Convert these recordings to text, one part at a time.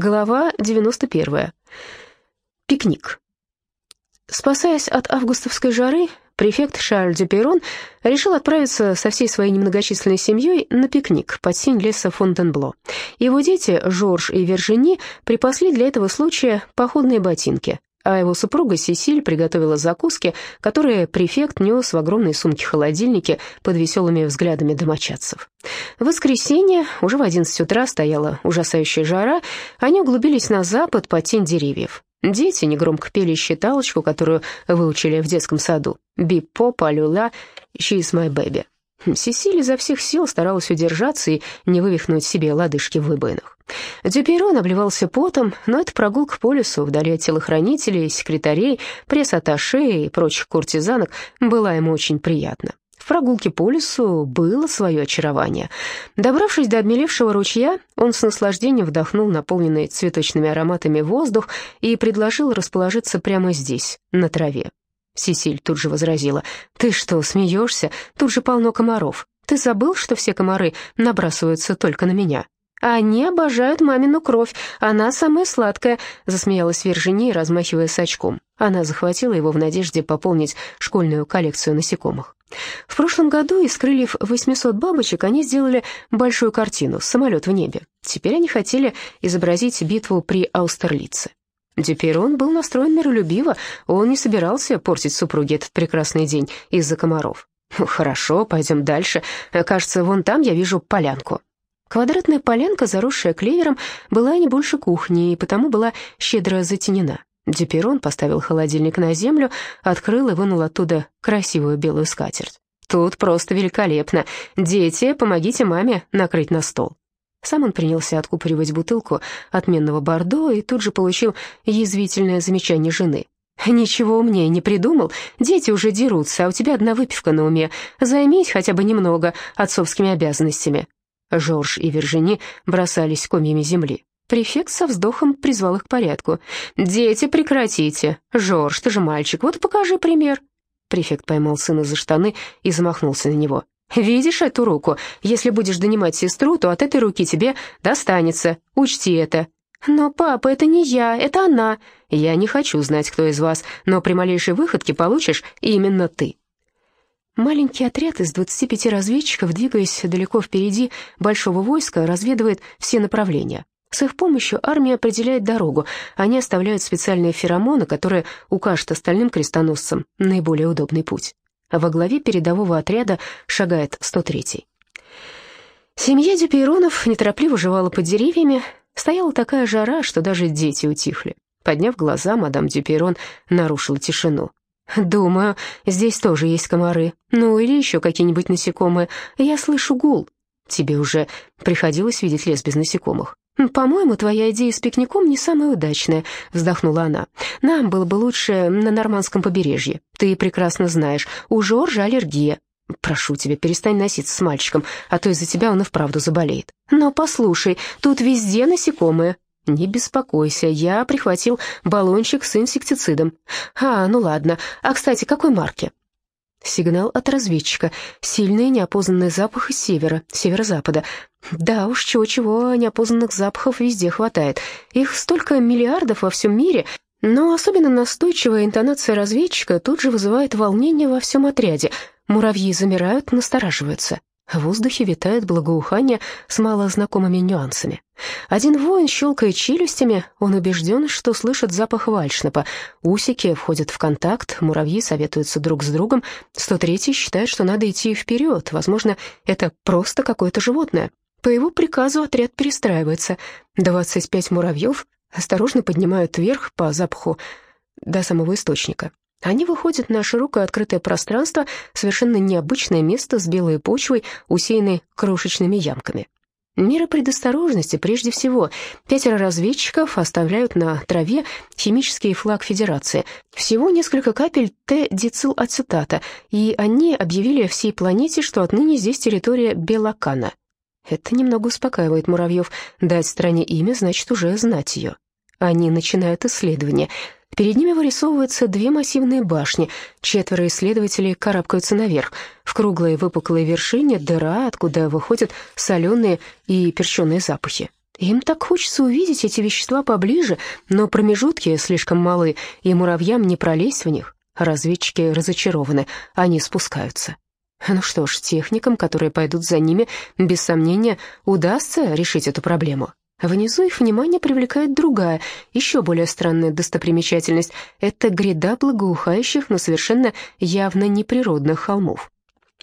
Глава 91. Пикник. Спасаясь от августовской жары, префект Шарль Дюперон решил отправиться со всей своей немногочисленной семьей на пикник под сень леса Фонтенбло. Его дети, Жорж и Вержини, припасли для этого случая походные ботинки, а его супруга Сесиль приготовила закуски, которые префект нес в огромной сумке-холодильнике под веселыми взглядами домочадцев. В воскресенье, уже в 11 утра, стояла ужасающая жара, они углубились на запад под тень деревьев. Дети негромко пели считалочку, которую выучили в детском саду. «Бип-поп, алюла, she is my baby». Сесиль изо всех сил старалась удержаться и не вывихнуть себе лодыжки в выбоинах. Дюперон обливался потом, но эта прогулка по лесу вдали от телохранителей, секретарей, пресс-атташе и прочих куртизанок была ему очень приятна. В прогулке по лесу было свое очарование. Добравшись до обмелевшего ручья, он с наслаждением вдохнул наполненный цветочными ароматами воздух и предложил расположиться прямо здесь, на траве. Сесиль тут же возразила. «Ты что, смеешься? Тут же полно комаров. Ты забыл, что все комары набрасываются только на меня?» «Они обожают мамину кровь, она самая сладкая», — засмеялась Виржини, размахивая сачком. Она захватила его в надежде пополнить школьную коллекцию насекомых. В прошлом году из крыльев 800 бабочек они сделали большую картину «Самолет в небе». Теперь они хотели изобразить битву при Аустерлице. Теперь он был настроен миролюбиво, он не собирался портить супруге этот прекрасный день из-за комаров. «Ну, «Хорошо, пойдем дальше. Кажется, вон там я вижу полянку». Квадратная полянка, заросшая клевером, была не больше кухни, и потому была щедро затенена. Дюперон поставил холодильник на землю, открыл и вынул оттуда красивую белую скатерть. «Тут просто великолепно. Дети, помогите маме накрыть на стол». Сам он принялся откупоривать бутылку отменного бордо и тут же получил язвительное замечание жены. «Ничего умнее не придумал. Дети уже дерутся, а у тебя одна выпивка на уме. Займись хотя бы немного отцовскими обязанностями». Жорж и Вержини бросались комьями земли. Префект со вздохом призвал их к порядку. «Дети, прекратите! Жорж, ты же мальчик, вот покажи пример!» Префект поймал сына за штаны и замахнулся на него. «Видишь эту руку? Если будешь донимать сестру, то от этой руки тебе достанется. Учти это». «Но, папа, это не я, это она». «Я не хочу знать, кто из вас, но при малейшей выходке получишь именно ты». Маленький отряд из 25 разведчиков, двигаясь далеко впереди большого войска, разведывает все направления. С их помощью армия определяет дорогу. Они оставляют специальные феромоны, которые укажут остальным крестоносцам наиболее удобный путь а во главе передового отряда шагает 103-й. Семья Дюпейронов неторопливо жевала под деревьями. Стояла такая жара, что даже дети утихли. Подняв глаза, мадам Дюпейрон нарушила тишину. «Думаю, здесь тоже есть комары. Ну, или еще какие-нибудь насекомые. Я слышу гул. Тебе уже приходилось видеть лес без насекомых?» «По-моему, твоя идея с пикником не самая удачная», — вздохнула она. «Нам было бы лучше на нормандском побережье. Ты прекрасно знаешь, у Жоржа аллергия. Прошу тебя, перестань носиться с мальчиком, а то из-за тебя он и вправду заболеет. Но послушай, тут везде насекомые». «Не беспокойся, я прихватил баллончик с инсектицидом». «А, ну ладно. А, кстати, какой марки?» Сигнал от разведчика. Сильный неопознанный запах из севера, северо-запада. Да уж, чего-чего, неопознанных запахов везде хватает. Их столько миллиардов во всем мире, но особенно настойчивая интонация разведчика тут же вызывает волнение во всем отряде. Муравьи замирают, настораживаются. В воздухе витает благоухание с малознакомыми нюансами. Один воин щелкает челюстями, он убежден, что слышит запах вальшнепа. Усики входят в контакт, муравьи советуются друг с другом. 103-й считает, что надо идти вперед, возможно, это просто какое-то животное. По его приказу отряд перестраивается. 25 муравьев осторожно поднимают вверх по запаху до самого источника. Они выходят на широкое открытое пространство, совершенно необычное место с белой почвой, усеянной крошечными ямками. Меры предосторожности прежде всего. Пятеро разведчиков оставляют на траве химический флаг Федерации. Всего несколько капель Т-дицилацетата, и они объявили всей планете, что отныне здесь территория Белакана. Это немного успокаивает муравьев. Дать стране имя, значит уже знать ее. Они начинают исследование — Перед ними вырисовываются две массивные башни. Четверо исследователей карабкаются наверх. В круглой выпуклой вершине дыра, откуда выходят соленые и перченые запахи. Им так хочется увидеть эти вещества поближе, но промежутки слишком малы, и муравьям не пролезть в них. Разведчики разочарованы, они спускаются. Ну что ж, техникам, которые пойдут за ними, без сомнения, удастся решить эту проблему. Внизу их внимание привлекает другая, еще более странная достопримечательность. Это гряда благоухающих, но совершенно явно неприродных холмов.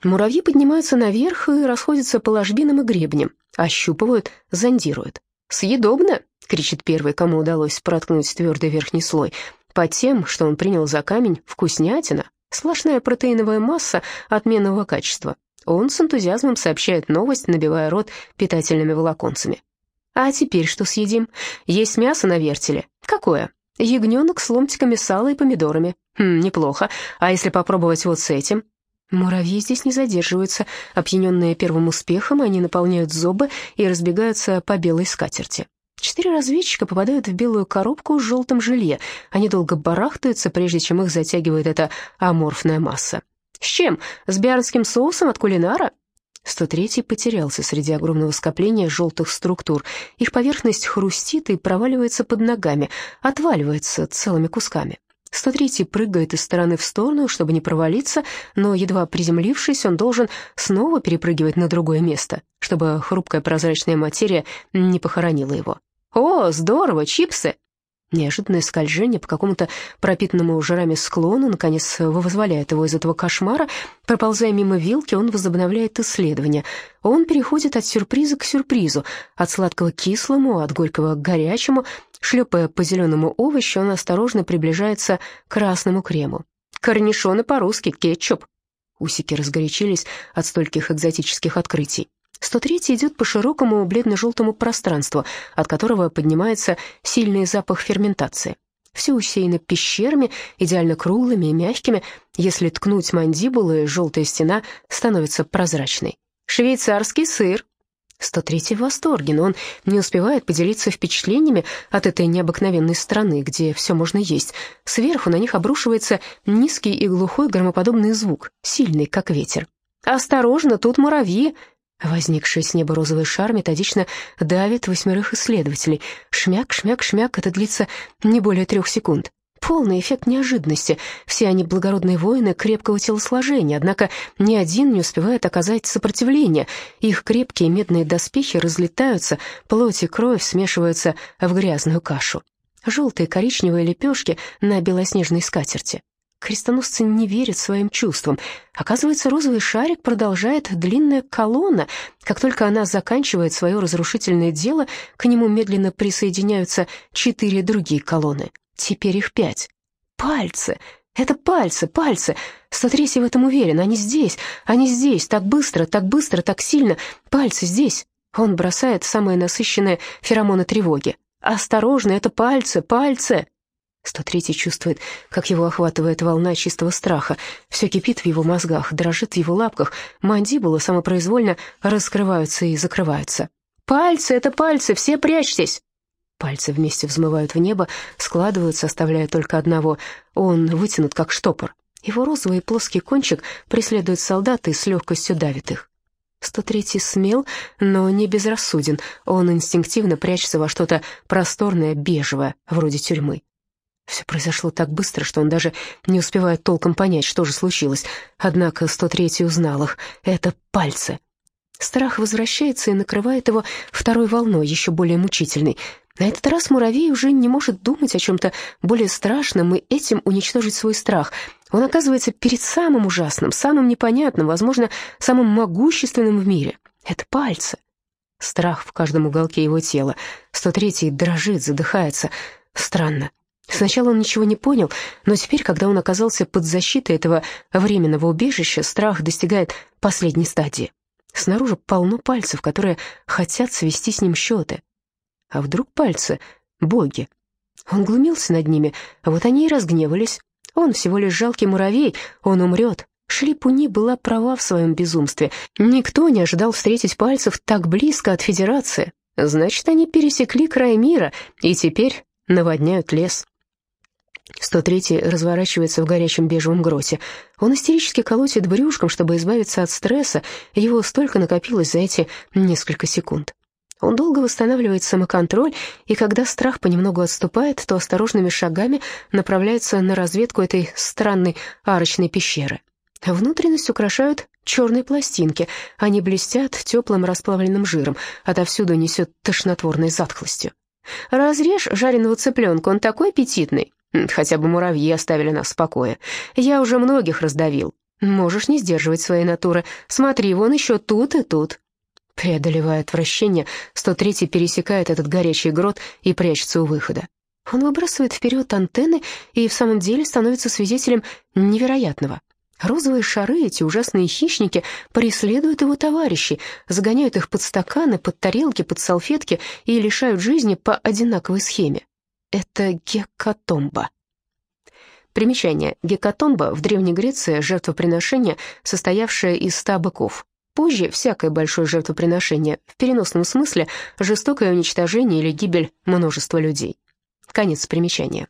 Муравьи поднимаются наверх и расходятся по ложбинам и гребням, ощупывают, зондируют. «Съедобно!» — кричит первый, кому удалось проткнуть твердый верхний слой. Под тем, что он принял за камень, вкуснятина, сплошная протеиновая масса отменного качества. Он с энтузиазмом сообщает новость, набивая рот питательными волоконцами. «А теперь что съедим? Есть мясо на вертеле? Какое?» «Ягненок с ломтиками сала и помидорами. Хм, неплохо. А если попробовать вот с этим?» Муравьи здесь не задерживаются. Опьяненные первым успехом, они наполняют зубы и разбегаются по белой скатерти. Четыре разведчика попадают в белую коробку с желтым жилье. Они долго барахтаются, прежде чем их затягивает эта аморфная масса. «С чем? С биарнским соусом от кулинара?» 103-й потерялся среди огромного скопления желтых структур. Их поверхность хрустит и проваливается под ногами, отваливается целыми кусками. 103-й прыгает из стороны в сторону, чтобы не провалиться, но, едва приземлившись, он должен снова перепрыгивать на другое место, чтобы хрупкая прозрачная материя не похоронила его. «О, здорово, чипсы!» Неожиданное скольжение по какому-то пропитанному жирами склону наконец вызволяет его из этого кошмара. Проползая мимо вилки, он возобновляет исследование. Он переходит от сюрприза к сюрпризу, от сладкого к кислому, от горького к горячему. Шлепая по зеленому овощу, он осторожно приближается к красному крему. Корнишоны по-русски, кетчуп. Усики разгорячились от стольких экзотических открытий. 103 идет по широкому бледно-желтому пространству, от которого поднимается сильный запах ферментации. Все усеяно пещерами, идеально круглыми и мягкими. Если ткнуть мандибулы, желтая стена становится прозрачной. «Швейцарский сыр!» 103 в восторге, но он не успевает поделиться впечатлениями от этой необыкновенной страны, где все можно есть. Сверху на них обрушивается низкий и глухой громоподобный звук, сильный, как ветер. «Осторожно, тут муравьи!» Возникший с неба розовый шар методично давит восьмерых исследователей. Шмяк, шмяк, шмяк, это длится не более трех секунд. Полный эффект неожиданности. Все они благородные воины крепкого телосложения, однако ни один не успевает оказать сопротивление. Их крепкие медные доспехи разлетаются, плоть и кровь смешиваются в грязную кашу. Желтые коричневые лепешки на белоснежной скатерти. Крестоносцы не верят своим чувствам. Оказывается, розовый шарик продолжает длинная колонна. Как только она заканчивает свое разрушительное дело, к нему медленно присоединяются четыре другие колонны. Теперь их пять. Пальцы! Это пальцы, пальцы! 103 в этом уверен. Они здесь, они здесь, так быстро, так быстро, так сильно. Пальцы здесь. Он бросает самые насыщенные феромоны тревоги. «Осторожно, это пальцы, пальцы!» 103 чувствует, как его охватывает волна чистого страха. Все кипит в его мозгах, дрожит в его лапках. Мандибулы самопроизвольно раскрываются и закрываются. «Пальцы, это пальцы, все прячьтесь!» Пальцы вместе взмывают в небо, складываются, оставляя только одного. Он вытянут, как штопор. Его розовый плоский кончик преследует солдат и с легкостью давит их. 103 смел, но не безрассуден. Он инстинктивно прячется во что-то просторное, бежевое, вроде тюрьмы. Все произошло так быстро, что он даже не успевает толком понять, что же случилось. Однако 103 узнал их. Это пальцы. Страх возвращается и накрывает его второй волной, еще более мучительной. На этот раз муравей уже не может думать о чем-то более страшном и этим уничтожить свой страх. Он оказывается перед самым ужасным, самым непонятным, возможно, самым могущественным в мире. Это пальцы. Страх в каждом уголке его тела. 103-й дрожит, задыхается. Странно. Сначала он ничего не понял, но теперь, когда он оказался под защитой этого временного убежища, страх достигает последней стадии. Снаружи полно пальцев, которые хотят свести с ним счеты. А вдруг пальцы — боги? Он глумился над ними, а вот они и разгневались. Он всего лишь жалкий муравей, он умрет. Шлипуни была права в своем безумстве. Никто не ожидал встретить пальцев так близко от Федерации. Значит, они пересекли край мира и теперь наводняют лес. 103 разворачивается в горячем бежевом гроте. Он истерически колотит брюшком, чтобы избавиться от стресса, его столько накопилось за эти несколько секунд. Он долго восстанавливает самоконтроль, и когда страх понемногу отступает, то осторожными шагами направляется на разведку этой странной арочной пещеры. Внутренность украшают черные пластинки. Они блестят теплым расплавленным жиром, отовсюду несет тошнотворной затхлостью. «Разрежь жареного цыпленка, он такой аппетитный!» «Хотя бы муравьи оставили нас в покое. Я уже многих раздавил. Можешь не сдерживать своей натуры. Смотри, вон еще тут и тут». Преодолевая отвращение, 103-й пересекает этот горячий грот и прячется у выхода. Он выбрасывает вперед антенны и в самом деле становится свидетелем невероятного. Розовые шары, эти ужасные хищники, преследуют его товарищей, загоняют их под стаканы, под тарелки, под салфетки и лишают жизни по одинаковой схеме. Это гекатомба. Примечание. Гекатомба в Древней Греции – жертвоприношение, состоявшее из ста быков. Позже всякое большое жертвоприношение, в переносном смысле жестокое уничтожение или гибель множества людей. Конец примечания.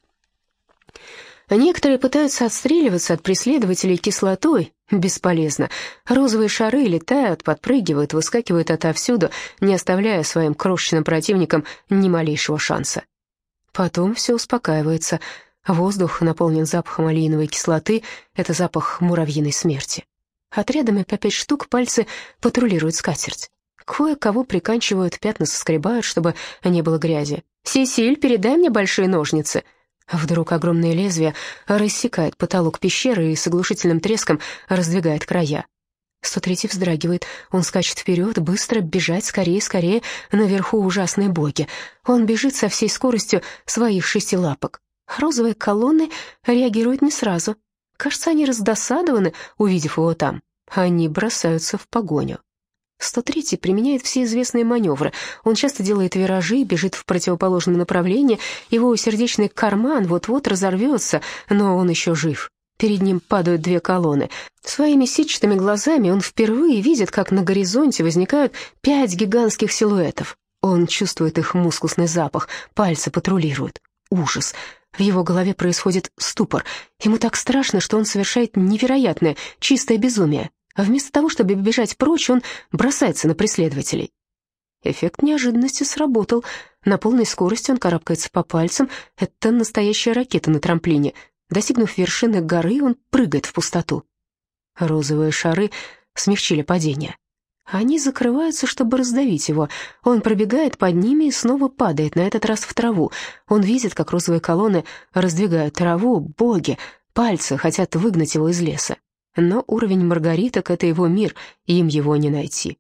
Некоторые пытаются отстреливаться от преследователей кислотой. Бесполезно. Розовые шары летают, подпрыгивают, выскакивают отовсюду, не оставляя своим крошечным противникам ни малейшего шанса. Потом все успокаивается. Воздух наполнен запахом алииновой кислоты. Это запах муравьиной смерти. Отрядами по пять штук пальцы патрулируют скатерть. Кое-кого приканчивают, пятна соскребают, чтобы не было грязи. «Сесиль, передай мне большие ножницы», Вдруг огромное лезвие рассекает потолок пещеры и с оглушительным треском раздвигает края. 103 вздрагивает, он скачет вперед, быстро, бежать, скорее, скорее, наверху ужасные боги. Он бежит со всей скоростью своих шести лапок. Розовые колонны реагируют не сразу. Кажется, они раздосадованы, увидев его там. Они бросаются в погоню. 103-й применяет все известные маневры. Он часто делает виражи, бежит в противоположном направлении. Его сердечный карман вот-вот разорвется, но он еще жив. Перед ним падают две колонны. Своими сетчатыми глазами он впервые видит, как на горизонте возникают пять гигантских силуэтов. Он чувствует их мускусный запах, пальцы патрулируют. Ужас. В его голове происходит ступор. Ему так страшно, что он совершает невероятное, чистое безумие. А вместо того, чтобы бежать прочь, он бросается на преследователей. Эффект неожиданности сработал. На полной скорости он карабкается по пальцам. Это настоящая ракета на трамплине. Достигнув вершины горы, он прыгает в пустоту. Розовые шары смягчили падение. Они закрываются, чтобы раздавить его. Он пробегает под ними и снова падает, на этот раз в траву. Он видит, как розовые колонны раздвигают траву, боги, пальцы хотят выгнать его из леса. Но уровень маргариток — это его мир, им его не найти.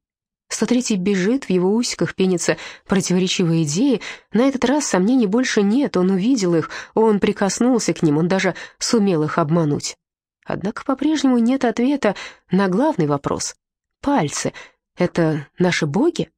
103-й бежит, в его усиках пенятся противоречивые идеи. На этот раз сомнений больше нет, он увидел их, он прикоснулся к ним, он даже сумел их обмануть. Однако по-прежнему нет ответа на главный вопрос. Пальцы — это наши боги?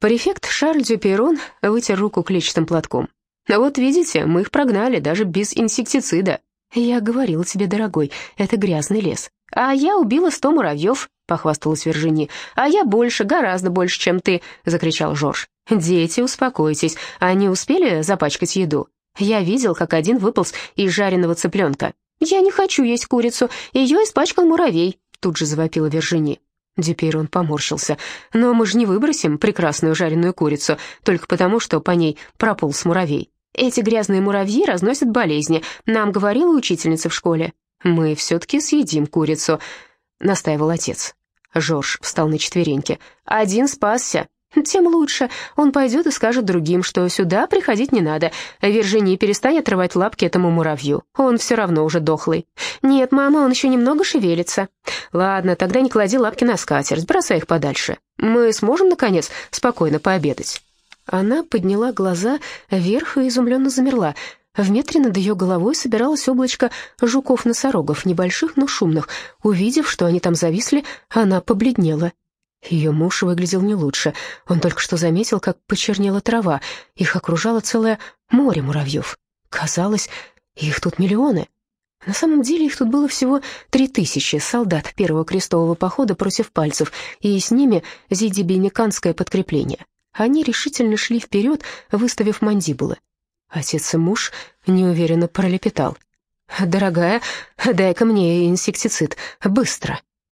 Префект Шарль Дюпейрон вытер руку клетчатым платком. «Вот видите, мы их прогнали даже без инсектицида. «Я говорила тебе, дорогой, это грязный лес». «А я убила сто муравьев», — похвасталась Вержини. «А я больше, гораздо больше, чем ты», — закричал Жорж. «Дети, успокойтесь, они успели запачкать еду?» Я видел, как один выполз из жареного цыпленка. «Я не хочу есть курицу, ее испачкал муравей», — тут же завопила Вержини. Дюпейрон поморщился. «Но мы же не выбросим прекрасную жареную курицу, только потому, что по ней прополз муравей. Эти грязные муравьи разносят болезни. Нам говорила учительница в школе. Мы все-таки съедим курицу», — настаивал отец. Жорж встал на четвереньки. «Один спасся. Тем лучше. Он пойдет и скажет другим, что сюда приходить не надо. Виржини перестань отрывать лапки этому муравью. Он все равно уже дохлый. Нет, мама, он еще немного шевелится. Ладно, тогда не клади лапки на скатерть, бросай их подальше. Мы сможем, наконец, спокойно пообедать». Она подняла глаза вверх и изумленно замерла. В метре над ее головой собиралось облачко жуков-носорогов, небольших, но шумных. Увидев, что они там зависли, она побледнела. Ее муж выглядел не лучше. Он только что заметил, как почернела трава. Их окружало целое море муравьев. Казалось, их тут миллионы. На самом деле их тут было всего три тысячи солдат первого крестового похода против пальцев, и с ними зидибейниканское подкрепление. Они решительно шли вперед, выставив мандибулы. Отец и муж неуверенно пролепетал. «Дорогая, дай-ка мне инсектицид, быстро!»